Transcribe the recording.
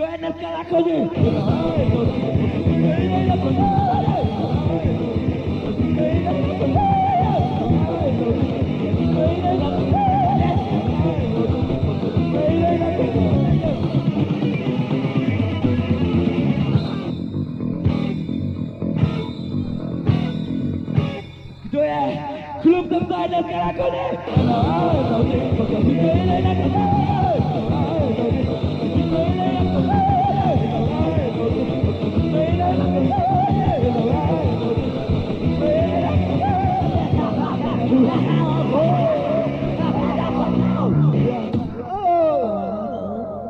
nakoni Kdo je klub Dubajna Karakony? Ano, to ty, pokud ty nakoni